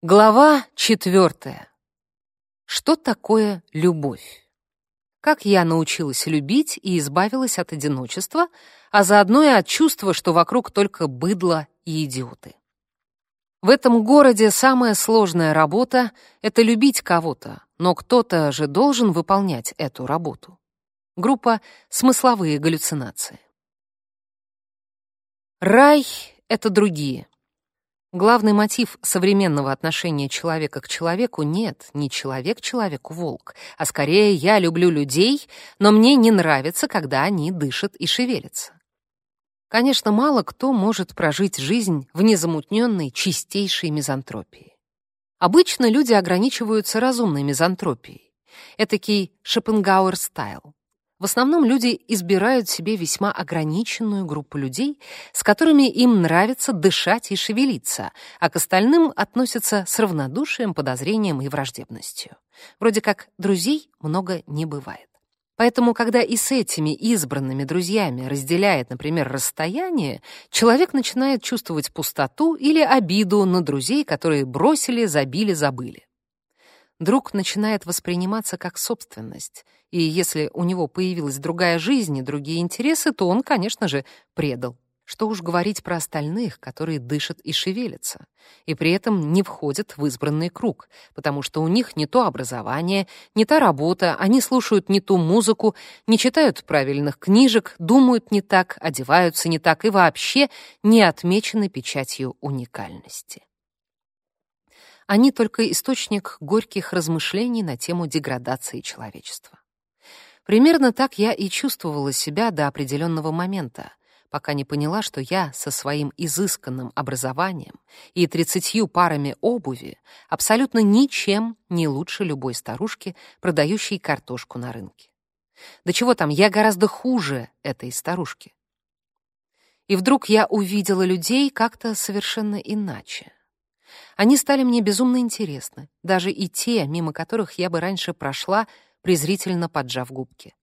Глава четвертая. Что такое любовь? Как я научилась любить и избавилась от одиночества, а заодно и от чувства, что вокруг только быдло и идиоты. В этом городе самая сложная работа — это любить кого-то, но кто-то же должен выполнять эту работу. Группа «Смысловые галлюцинации». Рай — это другие. Главный мотив современного отношения человека к человеку нет, не человек человеку волк, а скорее я люблю людей, но мне не нравится, когда они дышат и шевелятся. Конечно, мало кто может прожить жизнь в незамутненной чистейшей мизантропии. Обычно люди ограничиваются разумной мизантропией, этакий Шопенгауэр- style. В основном люди избирают себе весьма ограниченную группу людей, с которыми им нравится дышать и шевелиться, а к остальным относятся с равнодушием, подозрением и враждебностью. Вроде как друзей много не бывает. Поэтому, когда и с этими избранными друзьями разделяет, например, расстояние, человек начинает чувствовать пустоту или обиду на друзей, которые бросили, забили, забыли друг начинает восприниматься как собственность, и если у него появилась другая жизнь и другие интересы, то он, конечно же, предал. Что уж говорить про остальных, которые дышат и шевелятся, и при этом не входят в избранный круг, потому что у них не то образование, не та работа, они слушают не ту музыку, не читают правильных книжек, думают не так, одеваются не так и вообще не отмечены печатью уникальности. Они только источник горьких размышлений на тему деградации человечества. Примерно так я и чувствовала себя до определенного момента, пока не поняла, что я со своим изысканным образованием и тридцатью парами обуви абсолютно ничем не лучше любой старушки, продающей картошку на рынке. Да чего там, я гораздо хуже этой старушки. И вдруг я увидела людей как-то совершенно иначе. Они стали мне безумно интересны, даже и те, мимо которых я бы раньше прошла, презрительно поджав губки.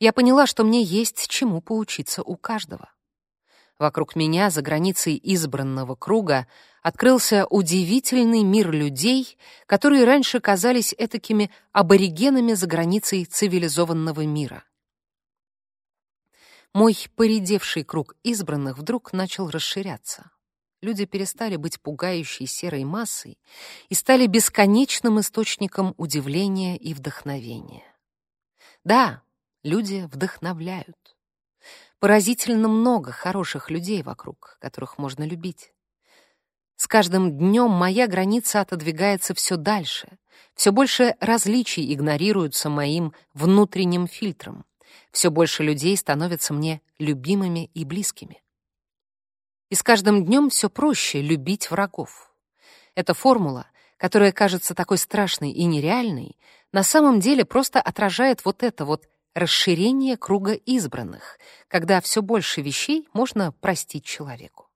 Я поняла, что мне есть чему поучиться у каждого. Вокруг меня, за границей избранного круга, открылся удивительный мир людей, которые раньше казались этакими аборигенами за границей цивилизованного мира. Мой поредевший круг избранных вдруг начал расширяться люди перестали быть пугающей серой массой и стали бесконечным источником удивления и вдохновения. Да, люди вдохновляют. Поразительно много хороших людей вокруг, которых можно любить. С каждым днем моя граница отодвигается все дальше, все больше различий игнорируются моим внутренним фильтром, все больше людей становятся мне любимыми и близкими. И с каждым днем все проще любить врагов. Эта формула, которая кажется такой страшной и нереальной, на самом деле просто отражает вот это вот расширение круга избранных, когда все больше вещей можно простить человеку.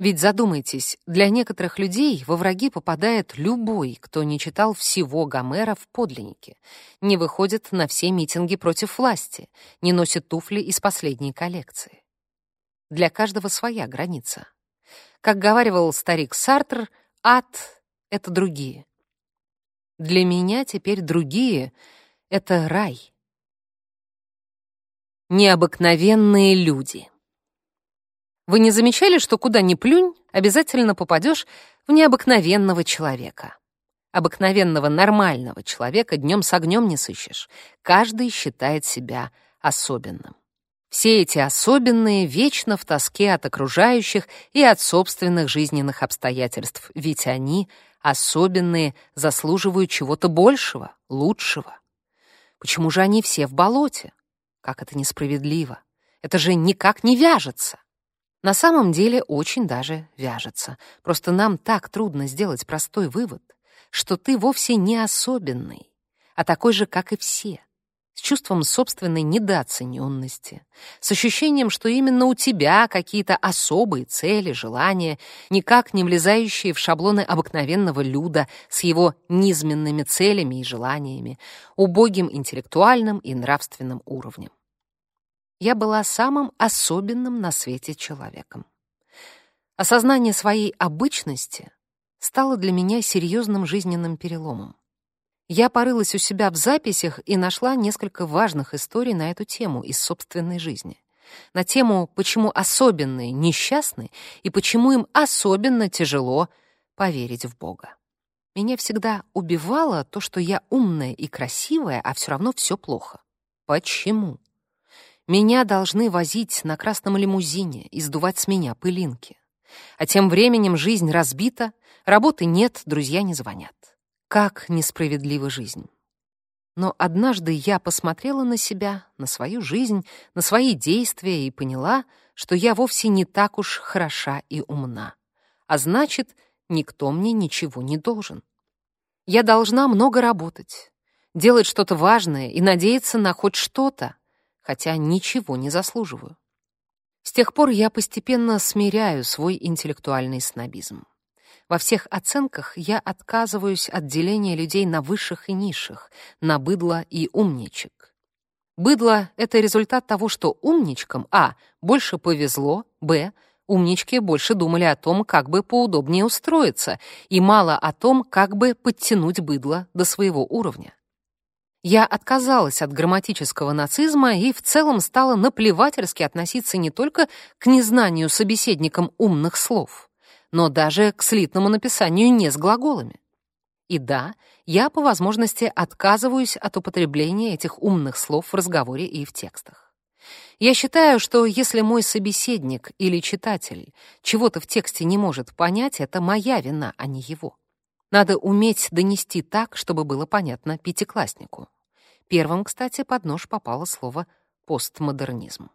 Ведь задумайтесь, для некоторых людей во враги попадает любой, кто не читал всего Гомера в подлиннике, не выходит на все митинги против власти, не носит туфли из последней коллекции. Для каждого своя граница. Как говаривал старик Сартр, ад — это другие. Для меня теперь другие — это рай. Необыкновенные люди. Вы не замечали, что куда ни плюнь, обязательно попадешь в необыкновенного человека? Обыкновенного нормального человека днем с огнем не сыщешь. Каждый считает себя особенным. Все эти особенные вечно в тоске от окружающих и от собственных жизненных обстоятельств, ведь они, особенные, заслуживают чего-то большего, лучшего. Почему же они все в болоте? Как это несправедливо. Это же никак не вяжется. На самом деле очень даже вяжется. Просто нам так трудно сделать простой вывод, что ты вовсе не особенный, а такой же, как и все с чувством собственной недооцененности, с ощущением, что именно у тебя какие-то особые цели, желания, никак не влезающие в шаблоны обыкновенного люда с его низменными целями и желаниями, убогим интеллектуальным и нравственным уровнем. Я была самым особенным на свете человеком. Осознание своей обычности стало для меня серьезным жизненным переломом. Я порылась у себя в записях и нашла несколько важных историй на эту тему из собственной жизни. На тему, почему особенные несчастны и почему им особенно тяжело поверить в Бога. Меня всегда убивало то, что я умная и красивая, а все равно все плохо. Почему? Меня должны возить на красном лимузине и сдувать с меня пылинки. А тем временем жизнь разбита, работы нет, друзья не звонят. Как несправедлива жизнь. Но однажды я посмотрела на себя, на свою жизнь, на свои действия и поняла, что я вовсе не так уж хороша и умна. А значит, никто мне ничего не должен. Я должна много работать, делать что-то важное и надеяться на хоть что-то, хотя ничего не заслуживаю. С тех пор я постепенно смиряю свой интеллектуальный снобизм. Во всех оценках я отказываюсь от деления людей на высших и низших, на быдло и умничек. Быдло — это результат того, что умничкам а. больше повезло, б. умнички больше думали о том, как бы поудобнее устроиться, и мало о том, как бы подтянуть быдло до своего уровня. Я отказалась от грамматического нацизма и в целом стала наплевательски относиться не только к незнанию собеседником умных слов, но даже к слитному написанию не с глаголами. И да, я по возможности отказываюсь от употребления этих умных слов в разговоре и в текстах. Я считаю, что если мой собеседник или читатель чего-то в тексте не может понять, это моя вина, а не его. Надо уметь донести так, чтобы было понятно пятикласснику. Первым, кстати, под нож попало слово «постмодернизм».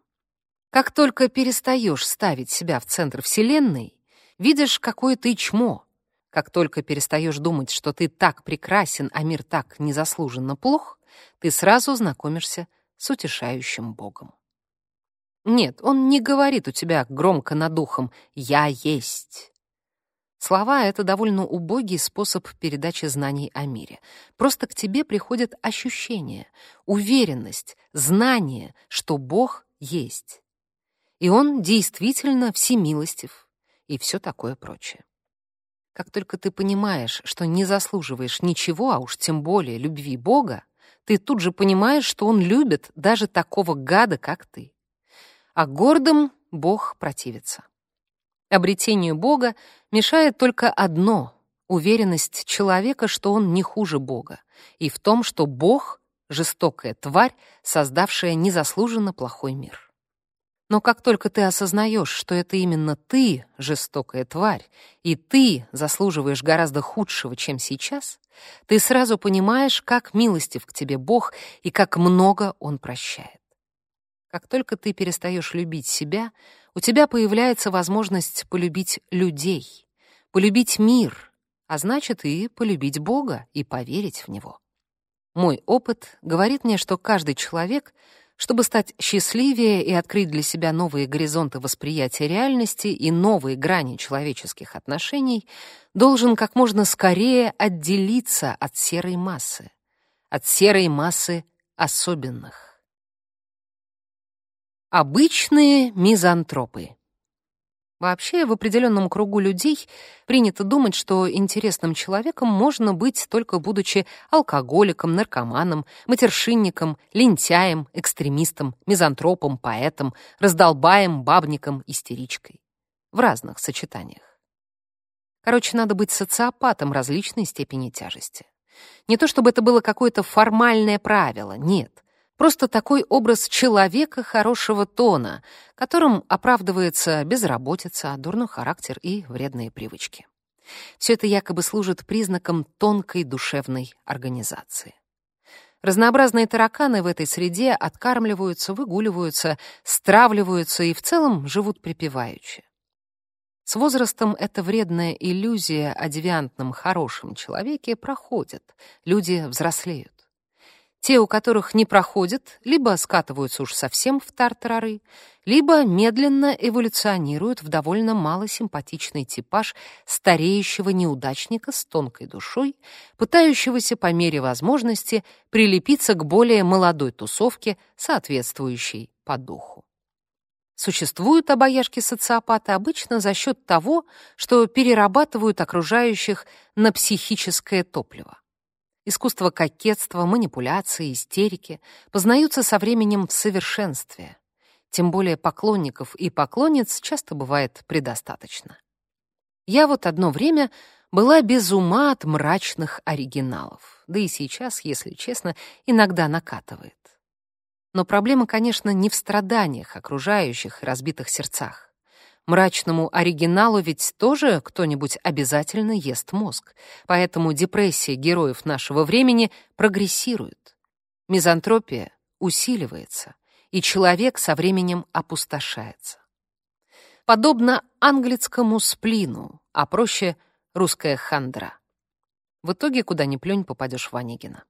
Как только перестаешь ставить себя в центр Вселенной, видишь, какое ты чмо. Как только перестаешь думать, что ты так прекрасен, а мир так незаслуженно плох, ты сразу знакомишься с утешающим Богом. Нет, он не говорит у тебя громко над ухом «я есть». Слова — это довольно убогий способ передачи знаний о мире. Просто к тебе приходят ощущения, уверенность, знание, что Бог есть. И Он действительно всемилостив и все такое прочее. Как только ты понимаешь, что не заслуживаешь ничего, а уж тем более любви Бога, ты тут же понимаешь, что Он любит даже такого гада, как ты. А гордым Бог противится. Обретению Бога мешает только одно — уверенность человека, что он не хуже Бога, и в том, что Бог — жестокая тварь, создавшая незаслуженно плохой мир. Но как только ты осознаешь, что это именно ты — жестокая тварь, и ты заслуживаешь гораздо худшего, чем сейчас, ты сразу понимаешь, как милостив к тебе Бог и как много Он прощает. Как только ты перестаешь любить себя, у тебя появляется возможность полюбить людей, полюбить мир, а значит и полюбить Бога и поверить в Него. Мой опыт говорит мне, что каждый человек, чтобы стать счастливее и открыть для себя новые горизонты восприятия реальности и новые грани человеческих отношений, должен как можно скорее отделиться от серой массы, от серой массы особенных. Обычные мизантропы. Вообще, в определенном кругу людей принято думать, что интересным человеком можно быть только будучи алкоголиком, наркоманом, матершинником, лентяем, экстремистом, мизантропом, поэтом, раздолбаем, бабником, истеричкой. В разных сочетаниях. Короче, надо быть социопатом различной степени тяжести. Не то чтобы это было какое-то формальное правило, нет — Просто такой образ человека хорошего тона, которым оправдывается безработица, дурной характер и вредные привычки. Все это якобы служит признаком тонкой душевной организации. Разнообразные тараканы в этой среде откармливаются, выгуливаются, стравливаются и в целом живут припеваючи. С возрастом эта вредная иллюзия о девиантном хорошем человеке проходит, люди взрослеют. Те, у которых не проходят, либо скатываются уж совсем в тартарары, либо медленно эволюционируют в довольно малосимпатичный типаж стареющего неудачника с тонкой душой, пытающегося по мере возможности прилепиться к более молодой тусовке, соответствующей по духу. Существуют обаяшки-социопаты обычно за счет того, что перерабатывают окружающих на психическое топливо. Искусство кокетства, манипуляции, истерики познаются со временем в совершенстве. Тем более поклонников и поклонниц часто бывает предостаточно. Я вот одно время была без ума от мрачных оригиналов, да и сейчас, если честно, иногда накатывает. Но проблема, конечно, не в страданиях окружающих и разбитых сердцах. Мрачному оригиналу ведь тоже кто-нибудь обязательно ест мозг, поэтому депрессия героев нашего времени прогрессирует. Мизантропия усиливается, и человек со временем опустошается. Подобно английскому сплину, а проще — русская хандра. В итоге, куда ни плюнь, попадешь в Онегина.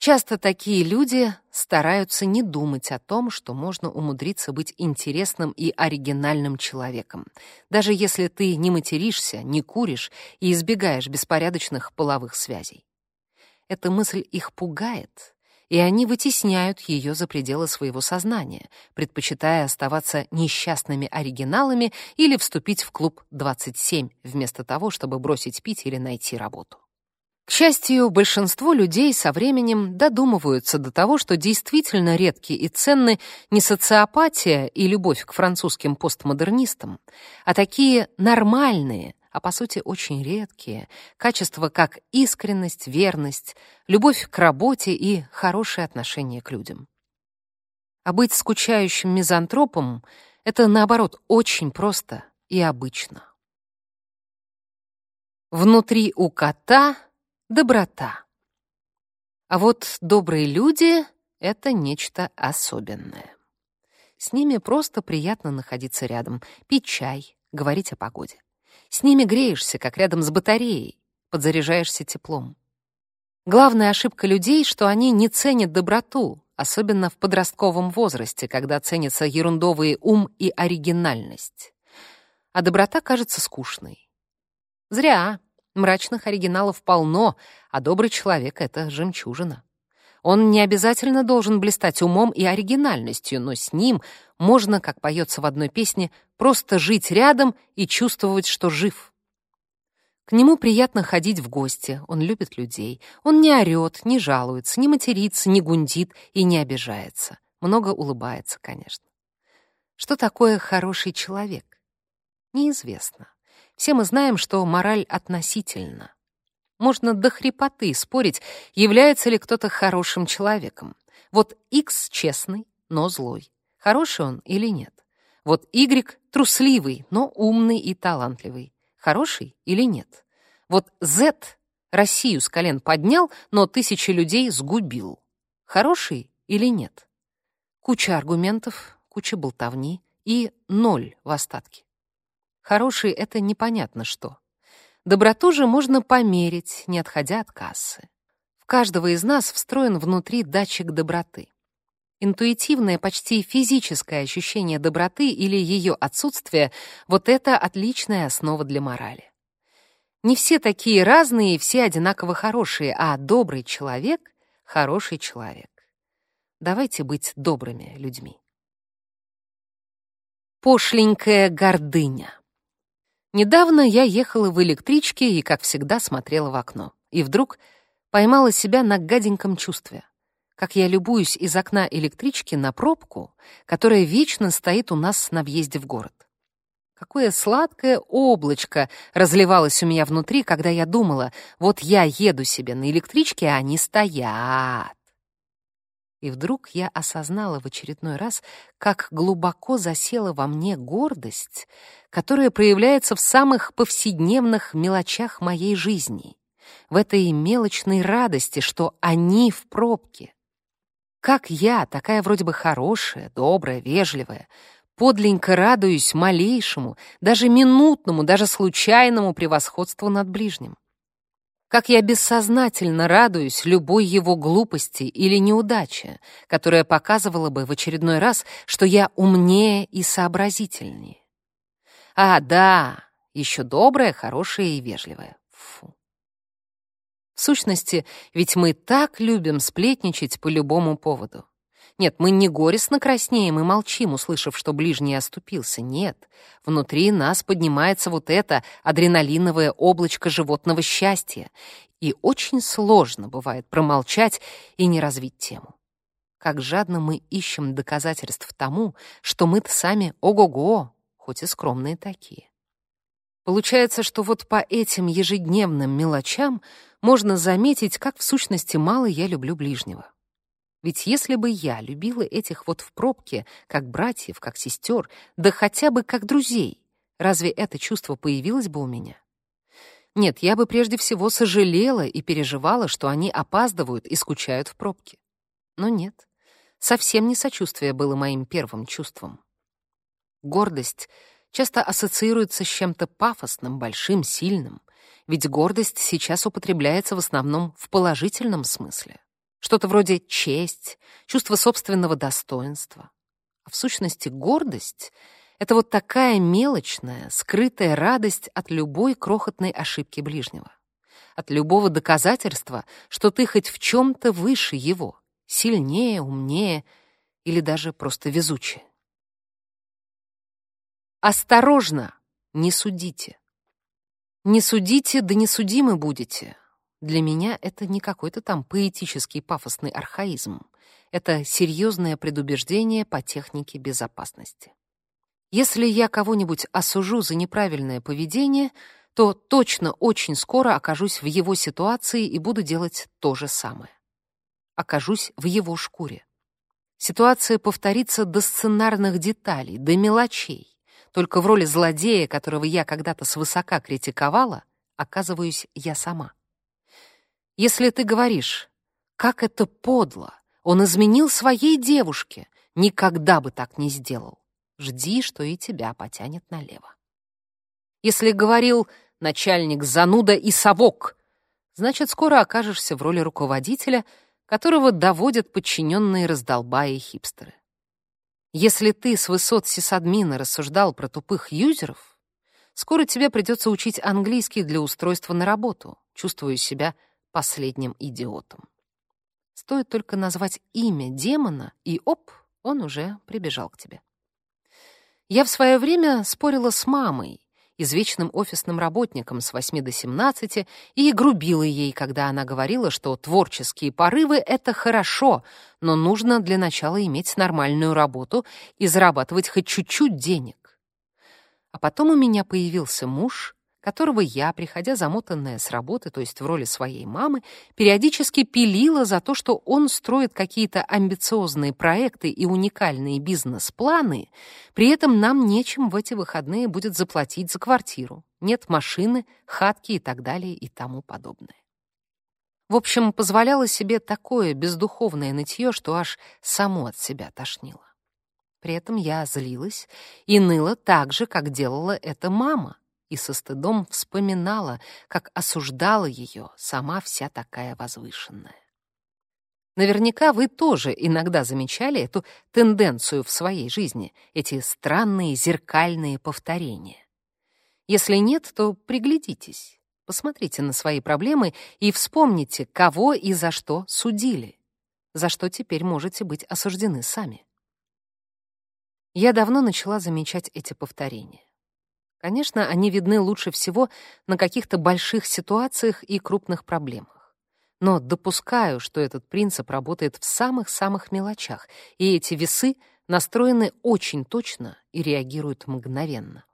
Часто такие люди стараются не думать о том, что можно умудриться быть интересным и оригинальным человеком, даже если ты не материшься, не куришь и избегаешь беспорядочных половых связей. Эта мысль их пугает, и они вытесняют ее за пределы своего сознания, предпочитая оставаться несчастными оригиналами или вступить в клуб 27, вместо того, чтобы бросить пить или найти работу. К счастью, большинство людей со временем додумываются до того, что действительно редки и ценны не социопатия и любовь к французским постмодернистам, а такие нормальные, а по сути очень редкие, качества как искренность, верность, любовь к работе и хорошее отношение к людям. А быть скучающим мизантропом — это, наоборот, очень просто и обычно. Внутри у кота — Доброта. А вот добрые люди — это нечто особенное. С ними просто приятно находиться рядом, пить чай, говорить о погоде. С ними греешься, как рядом с батареей, подзаряжаешься теплом. Главная ошибка людей, что они не ценят доброту, особенно в подростковом возрасте, когда ценятся ерундовый ум и оригинальность. А доброта кажется скучной. Зря. Мрачных оригиналов полно, а добрый человек — это жемчужина. Он не обязательно должен блистать умом и оригинальностью, но с ним можно, как поется в одной песне, просто жить рядом и чувствовать, что жив. К нему приятно ходить в гости, он любит людей. Он не орёт, не жалуется, не матерится, не гундит и не обижается. Много улыбается, конечно. Что такое хороший человек? Неизвестно. Все мы знаем, что мораль относительна. Можно до хрипоты спорить, является ли кто-то хорошим человеком. Вот X честный, но злой. Хороший он или нет? Вот Y трусливый, но умный и талантливый. Хороший или нет? Вот Z Россию с колен поднял, но тысячи людей сгубил. Хороший или нет? Куча аргументов, куча болтовни и ноль в остатке. Хороший — это непонятно что. Доброту же можно померить, не отходя от кассы. В каждого из нас встроен внутри датчик доброты. Интуитивное, почти физическое ощущение доброты или ее отсутствие — вот это отличная основа для морали. Не все такие разные и все одинаково хорошие, а добрый человек — хороший человек. Давайте быть добрыми людьми. Пошленькая гордыня. Недавно я ехала в электричке и, как всегда, смотрела в окно. И вдруг поймала себя на гаденьком чувстве. Как я любуюсь из окна электрички на пробку, которая вечно стоит у нас на въезде в город. Какое сладкое облачко разливалось у меня внутри, когда я думала, вот я еду себе на электричке, а они стоят. И вдруг я осознала в очередной раз, как глубоко засела во мне гордость, которая проявляется в самых повседневных мелочах моей жизни, в этой мелочной радости, что они в пробке. Как я, такая вроде бы хорошая, добрая, вежливая, подленько радуюсь малейшему, даже минутному, даже случайному превосходству над ближним как я бессознательно радуюсь любой его глупости или неудаче, которая показывала бы в очередной раз, что я умнее и сообразительнее. А, да, еще добрая, хорошая и вежливая. Фу. В сущности, ведь мы так любим сплетничать по любому поводу. Нет, мы не горестно краснеем и молчим, услышав, что ближний оступился. Нет, внутри нас поднимается вот это адреналиновое облачко животного счастья. И очень сложно бывает промолчать и не развить тему. Как жадно мы ищем доказательств тому, что мы-то сами ого-го, хоть и скромные такие. Получается, что вот по этим ежедневным мелочам можно заметить, как в сущности мало я люблю ближнего. Ведь если бы я любила этих вот в пробке, как братьев, как сестер, да хотя бы как друзей, разве это чувство появилось бы у меня? Нет, я бы прежде всего сожалела и переживала, что они опаздывают и скучают в пробке. Но нет, совсем не сочувствие было моим первым чувством. Гордость часто ассоциируется с чем-то пафосным, большим, сильным, ведь гордость сейчас употребляется в основном в положительном смысле. Что-то вроде честь, чувство собственного достоинства. А в сущности гордость — это вот такая мелочная, скрытая радость от любой крохотной ошибки ближнего. От любого доказательства, что ты хоть в чем-то выше его, сильнее, умнее или даже просто везучее. Осторожно, не судите. Не судите, да не судимы будете. Для меня это не какой-то там поэтический пафосный архаизм. Это серьезное предубеждение по технике безопасности. Если я кого-нибудь осужу за неправильное поведение, то точно очень скоро окажусь в его ситуации и буду делать то же самое. Окажусь в его шкуре. Ситуация повторится до сценарных деталей, до мелочей. Только в роли злодея, которого я когда-то свысока критиковала, оказываюсь я сама. Если ты говоришь, как это подло, он изменил своей девушке, никогда бы так не сделал, жди, что и тебя потянет налево. Если говорил начальник зануда и совок, значит, скоро окажешься в роли руководителя, которого доводят подчиненные раздолбаи и хипстеры. Если ты с высот сисадмина рассуждал про тупых юзеров, скоро тебе придется учить английский для устройства на работу, чувствуя себя последним идиотом. Стоит только назвать имя демона, и оп, он уже прибежал к тебе. Я в свое время спорила с мамой, извечным офисным работником с 8 до 17 и грубила ей, когда она говорила, что творческие порывы — это хорошо, но нужно для начала иметь нормальную работу и зарабатывать хоть чуть-чуть денег. А потом у меня появился муж, которого я, приходя замотанная с работы, то есть в роли своей мамы, периодически пилила за то, что он строит какие-то амбициозные проекты и уникальные бизнес-планы, при этом нам нечем в эти выходные будет заплатить за квартиру, нет машины, хатки и так далее и тому подобное. В общем, позволяла себе такое бездуховное нытье, что аж само от себя тошнило. При этом я злилась и ныла так же, как делала это мама, и со стыдом вспоминала, как осуждала ее сама вся такая возвышенная. Наверняка вы тоже иногда замечали эту тенденцию в своей жизни, эти странные зеркальные повторения. Если нет, то приглядитесь, посмотрите на свои проблемы и вспомните, кого и за что судили, за что теперь можете быть осуждены сами. Я давно начала замечать эти повторения. Конечно, они видны лучше всего на каких-то больших ситуациях и крупных проблемах. Но допускаю, что этот принцип работает в самых-самых мелочах, и эти весы настроены очень точно и реагируют мгновенно.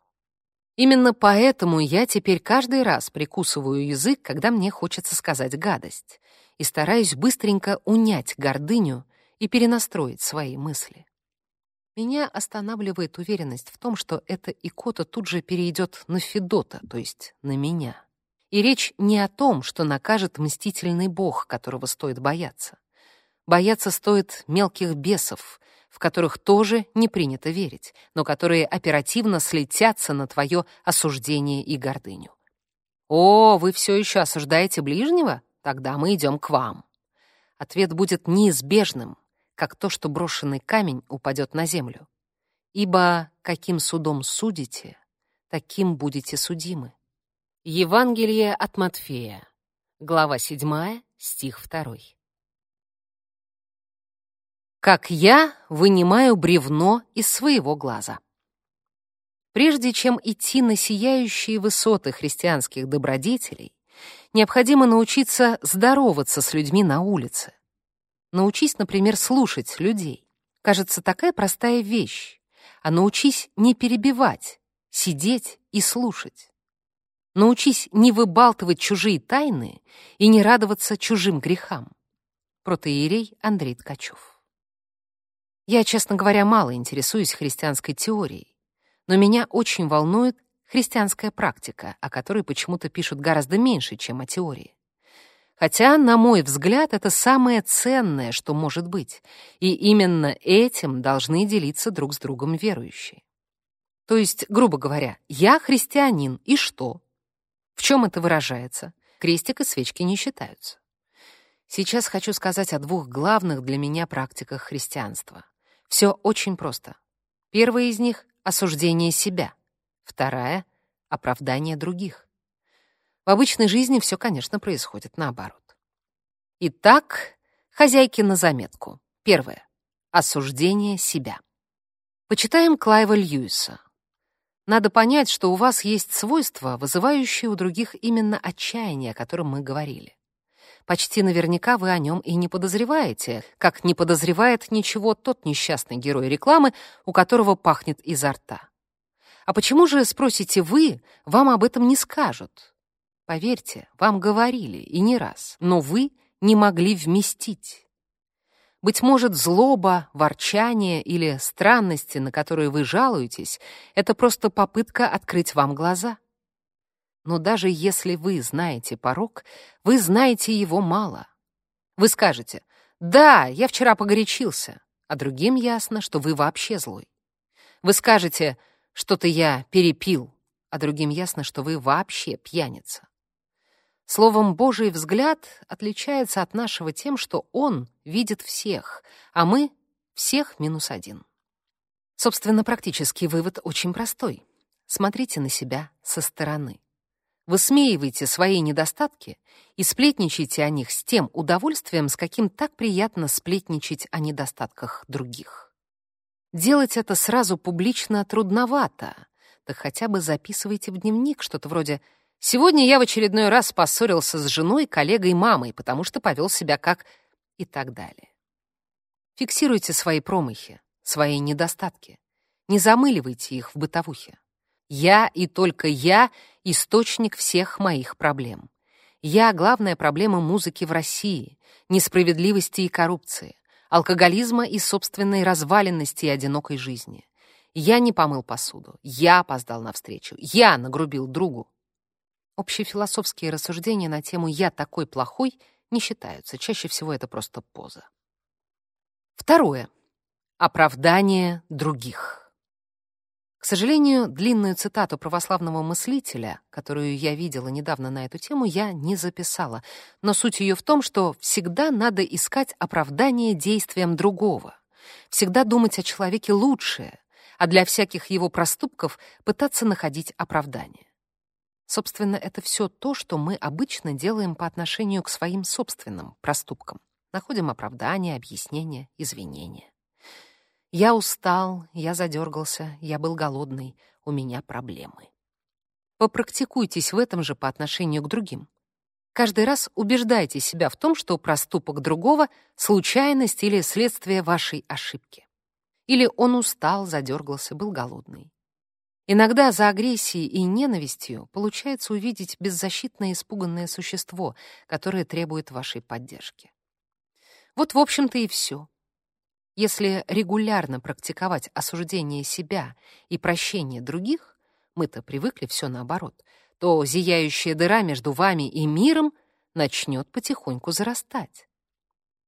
Именно поэтому я теперь каждый раз прикусываю язык, когда мне хочется сказать гадость, и стараюсь быстренько унять гордыню и перенастроить свои мысли. Меня останавливает уверенность в том, что эта икота тут же перейдет на Федота, то есть на меня. И речь не о том, что накажет мстительный бог, которого стоит бояться. Бояться стоит мелких бесов, в которых тоже не принято верить, но которые оперативно слетятся на твое осуждение и гордыню. «О, вы все еще осуждаете ближнего? Тогда мы идем к вам». Ответ будет неизбежным, как то, что брошенный камень упадет на землю. Ибо каким судом судите, таким будете судимы. Евангелие от Матфея, глава 7, стих 2. Как я вынимаю бревно из своего глаза. Прежде чем идти на сияющие высоты христианских добродетелей, необходимо научиться здороваться с людьми на улице. Научись, например, слушать людей. Кажется, такая простая вещь. А научись не перебивать, сидеть и слушать. Научись не выбалтывать чужие тайны и не радоваться чужим грехам. Протеерей Андрей Ткачев. Я, честно говоря, мало интересуюсь христианской теорией, но меня очень волнует христианская практика, о которой почему-то пишут гораздо меньше, чем о теории. Хотя, на мой взгляд, это самое ценное, что может быть, и именно этим должны делиться друг с другом верующие. То есть, грубо говоря, я христианин, и что? В чем это выражается? Крестик и свечки не считаются. Сейчас хочу сказать о двух главных для меня практиках христианства. Все очень просто. Первая из них — осуждение себя. Вторая — оправдание других. В обычной жизни все, конечно, происходит наоборот. Итак, хозяйки на заметку. Первое. Осуждение себя. Почитаем Клайва Льюиса. Надо понять, что у вас есть свойства, вызывающие у других именно отчаяние, о котором мы говорили. Почти наверняка вы о нем и не подозреваете, как не подозревает ничего тот несчастный герой рекламы, у которого пахнет изо рта. А почему же, спросите вы, вам об этом не скажут? Поверьте, вам говорили, и не раз, но вы не могли вместить. Быть может, злоба, ворчание или странности, на которые вы жалуетесь, это просто попытка открыть вам глаза. Но даже если вы знаете порог, вы знаете его мало. Вы скажете «Да, я вчера погорячился», а другим ясно, что вы вообще злой. Вы скажете «Что-то я перепил», а другим ясно, что вы вообще пьяница. Словом, Божий взгляд отличается от нашего тем, что Он видит всех, а мы — всех минус один. Собственно, практический вывод очень простой. Смотрите на себя со стороны. Высмеивайте свои недостатки и сплетничайте о них с тем удовольствием, с каким так приятно сплетничать о недостатках других. Делать это сразу публично трудновато, так хотя бы записывайте в дневник что-то вроде Сегодня я в очередной раз поссорился с женой, коллегой, мамой, потому что повел себя как... и так далее. Фиксируйте свои промахи, свои недостатки. Не замыливайте их в бытовухе. Я и только я — источник всех моих проблем. Я — главная проблема музыки в России, несправедливости и коррупции, алкоголизма и собственной разваленности и одинокой жизни. Я не помыл посуду, я опоздал на встречу, я нагрубил другу. Общефилософские рассуждения на тему «я такой плохой» не считаются. Чаще всего это просто поза. Второе. Оправдание других. К сожалению, длинную цитату православного мыслителя, которую я видела недавно на эту тему, я не записала, но суть ее в том, что всегда надо искать оправдание действиям другого, всегда думать о человеке лучшее, а для всяких его проступков пытаться находить оправдание. Собственно, это все то, что мы обычно делаем по отношению к своим собственным проступкам. Находим оправдания, объяснения, извинения. Я устал, я задергался, я был голодный, у меня проблемы. Попрактикуйтесь в этом же по отношению к другим. Каждый раз убеждайте себя в том, что проступок другого — случайность или следствие вашей ошибки. Или он устал, задергался, был голодный. Иногда за агрессией и ненавистью получается увидеть беззащитное испуганное существо, которое требует вашей поддержки. Вот, в общем-то, и все. Если регулярно практиковать осуждение себя и прощение других, мы-то привыкли все наоборот, то зияющая дыра между вами и миром начнет потихоньку зарастать.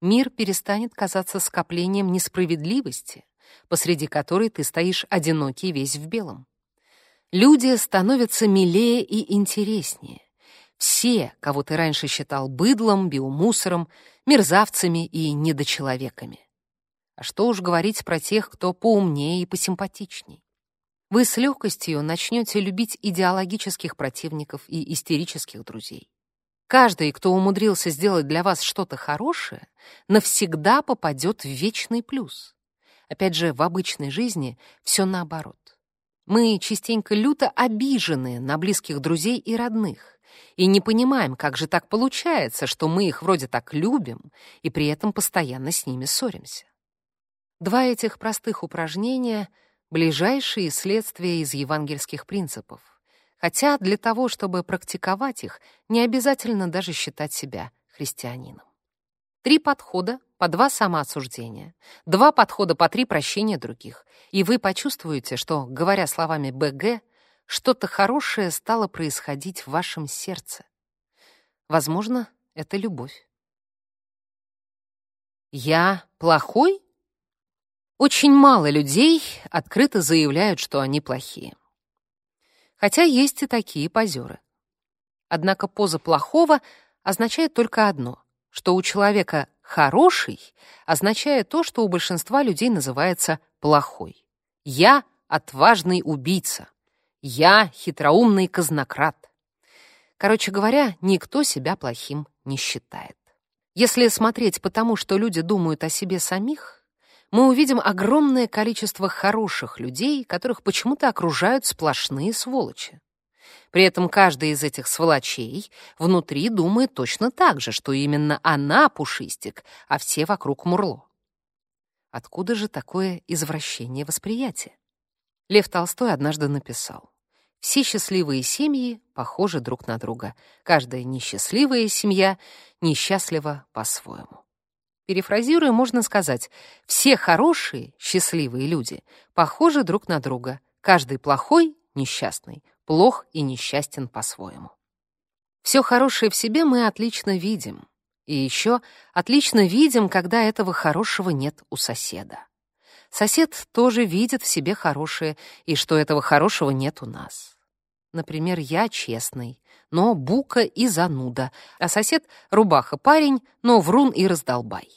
Мир перестанет казаться скоплением несправедливости, посреди которой ты стоишь одинокий весь в белом. Люди становятся милее и интереснее. Все, кого ты раньше считал быдлом, биомусором, мерзавцами и недочеловеками. А что уж говорить про тех, кто поумнее и посимпатичней. Вы с легкостью начнете любить идеологических противников и истерических друзей. Каждый, кто умудрился сделать для вас что-то хорошее, навсегда попадет в вечный плюс. Опять же, в обычной жизни все наоборот. Мы частенько люто обижены на близких друзей и родных и не понимаем, как же так получается, что мы их вроде так любим и при этом постоянно с ними ссоримся. Два этих простых упражнения — ближайшие следствия из евангельских принципов. Хотя для того, чтобы практиковать их, не обязательно даже считать себя христианином. Три подхода по два самоосуждения, два подхода по три прощения других, и вы почувствуете, что, говоря словами БГ, что-то хорошее стало происходить в вашем сердце. Возможно, это любовь. «Я плохой?» Очень мало людей открыто заявляют, что они плохие. Хотя есть и такие позеры. Однако поза плохого означает только одно, что у человека хороший означает то, что у большинства людей называется плохой. Я отважный убийца. Я хитроумный казнократ. Короче говоря, никто себя плохим не считает. Если смотреть по тому, что люди думают о себе самих, мы увидим огромное количество хороших людей, которых почему-то окружают сплошные сволочи. При этом каждый из этих сволочей внутри думает точно так же, что именно она пушистик, а все вокруг мурло. Откуда же такое извращение восприятия? Лев Толстой однажды написал, «Все счастливые семьи похожи друг на друга. Каждая несчастливая семья несчастлива по-своему». Перефразируя, можно сказать, все хорошие, счастливые люди похожи друг на друга, каждый плохой, несчастный, плох и несчастен по-своему. Все хорошее в себе мы отлично видим. И еще отлично видим, когда этого хорошего нет у соседа. Сосед тоже видит в себе хорошее, и что этого хорошего нет у нас. Например, я честный, но бука и зануда, а сосед — рубаха-парень, но врун и раздолбай.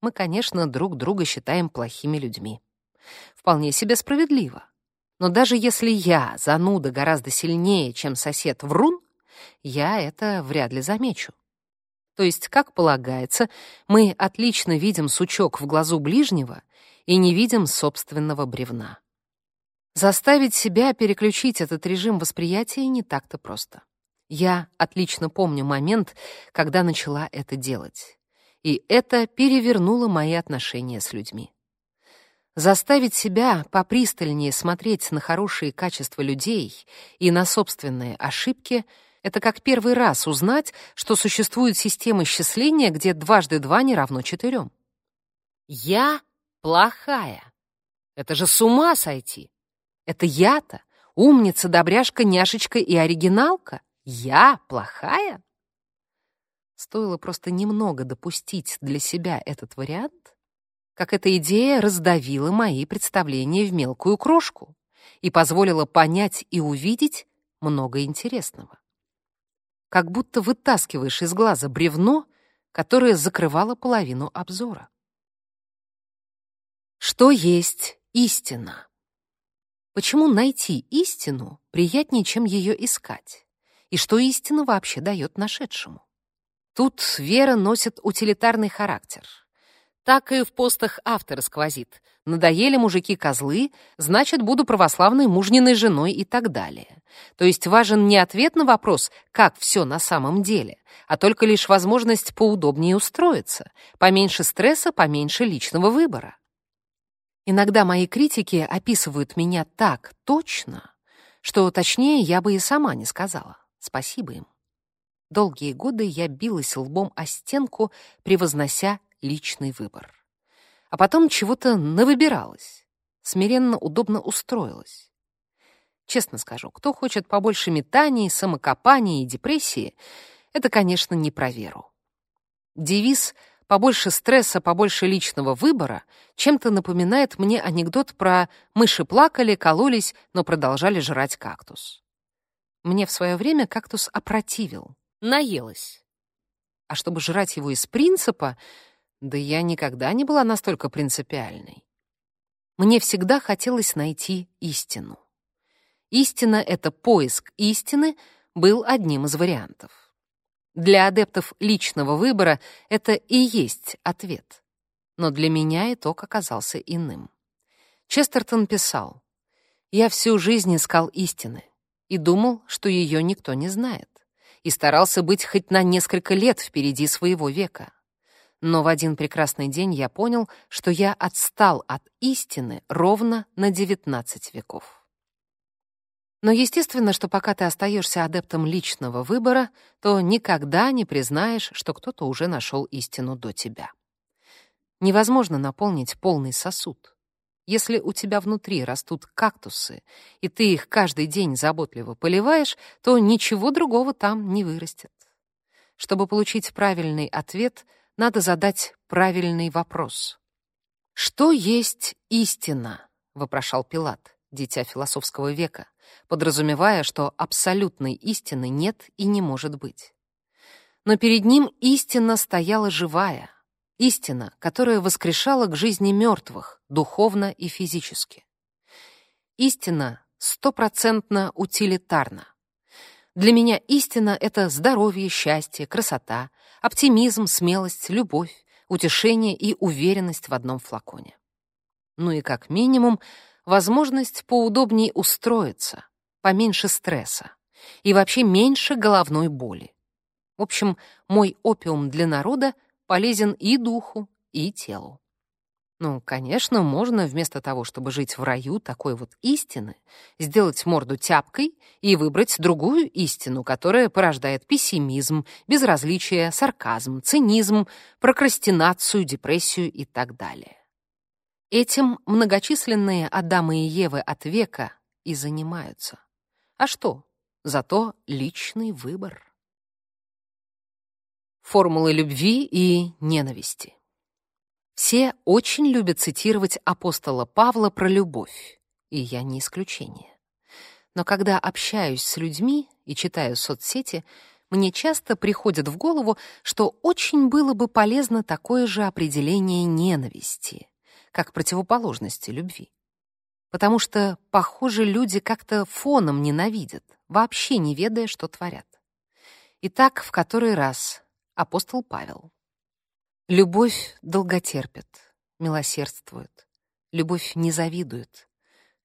Мы, конечно, друг друга считаем плохими людьми. Вполне себе справедливо. Но даже если я зануда гораздо сильнее, чем сосед врун, я это вряд ли замечу. То есть, как полагается, мы отлично видим сучок в глазу ближнего и не видим собственного бревна. Заставить себя переключить этот режим восприятия не так-то просто. Я отлично помню момент, когда начала это делать. И это перевернуло мои отношения с людьми. Заставить себя попристальнее смотреть на хорошие качества людей и на собственные ошибки — это как первый раз узнать, что существует система счисления, где дважды два не равно четырем. Я плохая. Это же с ума сойти. Это я-то, умница, добряшка, няшечка и оригиналка. Я плохая? Стоило просто немного допустить для себя этот вариант, как эта идея раздавила мои представления в мелкую крошку и позволила понять и увидеть много интересного. Как будто вытаскиваешь из глаза бревно, которое закрывало половину обзора. Что есть истина? Почему найти истину приятнее, чем ее искать? И что истина вообще дает нашедшему? Тут вера носит утилитарный характер. Так и в постах автора сквозит. Надоели мужики-козлы, значит, буду православной мужниной женой и так далее. То есть важен не ответ на вопрос, как все на самом деле, а только лишь возможность поудобнее устроиться, поменьше стресса, поменьше личного выбора. Иногда мои критики описывают меня так точно, что точнее я бы и сама не сказала. Спасибо им. Долгие годы я билась лбом о стенку, превознося личный выбор. А потом чего-то навыбиралась, смиренно удобно устроилась. Честно скажу, кто хочет побольше метаний, самокопаний и депрессии, это, конечно, не про веру. Девиз «побольше стресса, побольше личного выбора» чем-то напоминает мне анекдот про «мыши плакали, кололись, но продолжали жрать кактус». Мне в свое время кактус опротивил, наелась. А чтобы жрать его из принципа, да я никогда не была настолько принципиальной. Мне всегда хотелось найти истину. Истина — это поиск истины, был одним из вариантов. Для адептов личного выбора это и есть ответ. Но для меня итог оказался иным. Честертон писал, «Я всю жизнь искал истины и думал, что ее никто не знает, и старался быть хоть на несколько лет впереди своего века. Но в один прекрасный день я понял, что я отстал от истины ровно на 19 веков. Но естественно, что пока ты остаешься адептом личного выбора, то никогда не признаешь, что кто-то уже нашел истину до тебя. Невозможно наполнить полный сосуд. Если у тебя внутри растут кактусы, и ты их каждый день заботливо поливаешь, то ничего другого там не вырастет. Чтобы получить правильный ответ, надо задать правильный вопрос. «Что есть истина?» — вопрошал Пилат, дитя философского века подразумевая, что абсолютной истины нет и не может быть. Но перед ним истина стояла живая, истина, которая воскрешала к жизни мертвых, духовно и физически. Истина стопроцентно утилитарна. Для меня истина — это здоровье, счастье, красота, оптимизм, смелость, любовь, утешение и уверенность в одном флаконе. Ну и как минимум возможность поудобнее устроиться, поменьше стресса и вообще меньше головной боли. В общем, мой опиум для народа полезен и духу, и телу. Ну, конечно, можно вместо того, чтобы жить в раю такой вот истины, сделать морду тяпкой и выбрать другую истину, которая порождает пессимизм, безразличие, сарказм, цинизм, прокрастинацию, депрессию и так далее. Этим многочисленные Адамы и Евы от века и занимаются. А что? Зато личный выбор. Формулы любви и ненависти. Все очень любят цитировать апостола Павла про любовь, и я не исключение. Но когда общаюсь с людьми и читаю соцсети, мне часто приходит в голову, что очень было бы полезно такое же определение ненависти как противоположности любви. Потому что, похоже, люди как-то фоном ненавидят, вообще не ведая, что творят. Итак, в который раз апостол Павел. Любовь долготерпит, милосердствует. Любовь не завидует.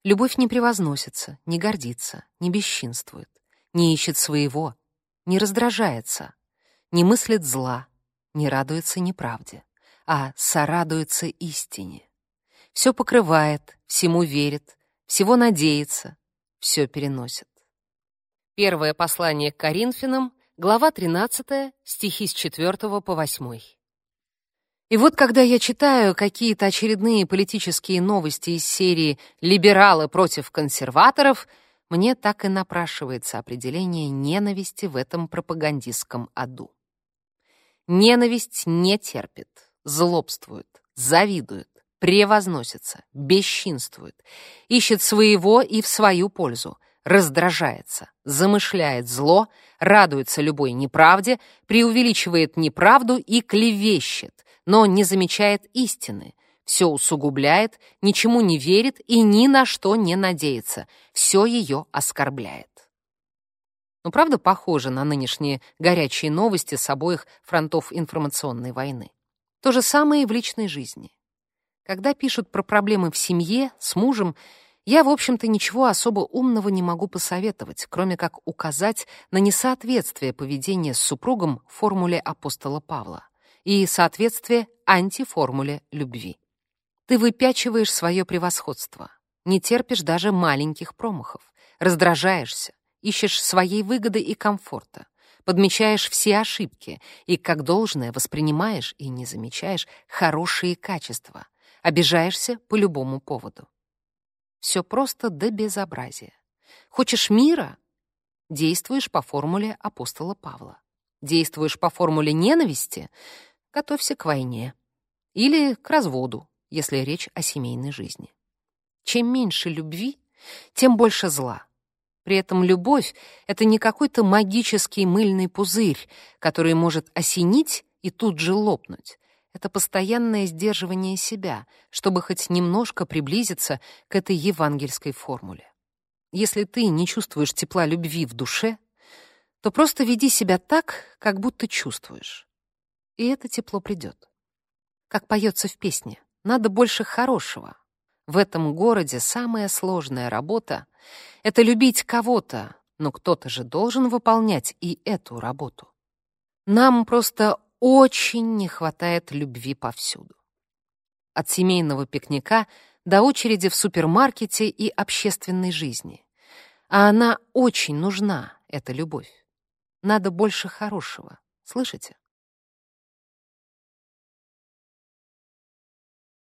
Любовь не превозносится, не гордится, не бесчинствует, не ищет своего, не раздражается, не мыслит зла, не радуется неправде, а сорадуется истине все покрывает, всему верит, всего надеется, все переносит. Первое послание к Коринфянам, глава 13, стихи с 4 по 8. И вот когда я читаю какие-то очередные политические новости из серии «Либералы против консерваторов», мне так и напрашивается определение ненависти в этом пропагандистском аду. Ненависть не терпит, злобствует, завидует, превозносится, бесчинствует, ищет своего и в свою пользу, раздражается, замышляет зло, радуется любой неправде, преувеличивает неправду и клевещет, но не замечает истины, все усугубляет, ничему не верит и ни на что не надеется, все ее оскорбляет. Ну, правда, похоже на нынешние горячие новости с обоих фронтов информационной войны. То же самое и в личной жизни. Когда пишут про проблемы в семье, с мужем, я, в общем-то, ничего особо умного не могу посоветовать, кроме как указать на несоответствие поведения с супругом формуле апостола Павла и соответствие антиформуле любви. Ты выпячиваешь свое превосходство, не терпишь даже маленьких промахов, раздражаешься, ищешь своей выгоды и комфорта, подмечаешь все ошибки и, как должное, воспринимаешь и не замечаешь хорошие качества, Обижаешься по любому поводу. Все просто до безобразия. Хочешь мира? Действуешь по формуле апостола Павла. Действуешь по формуле ненависти? Готовься к войне. Или к разводу, если речь о семейной жизни. Чем меньше любви, тем больше зла. При этом любовь — это не какой-то магический мыльный пузырь, который может осенить и тут же лопнуть это постоянное сдерживание себя, чтобы хоть немножко приблизиться к этой евангельской формуле. Если ты не чувствуешь тепла любви в душе, то просто веди себя так, как будто чувствуешь. И это тепло придет. Как поется в песне, надо больше хорошего. В этом городе самая сложная работа — это любить кого-то, но кто-то же должен выполнять и эту работу. Нам просто очень не хватает любви повсюду. От семейного пикника до очереди в супермаркете и общественной жизни. А она очень нужна, эта любовь. Надо больше хорошего. Слышите?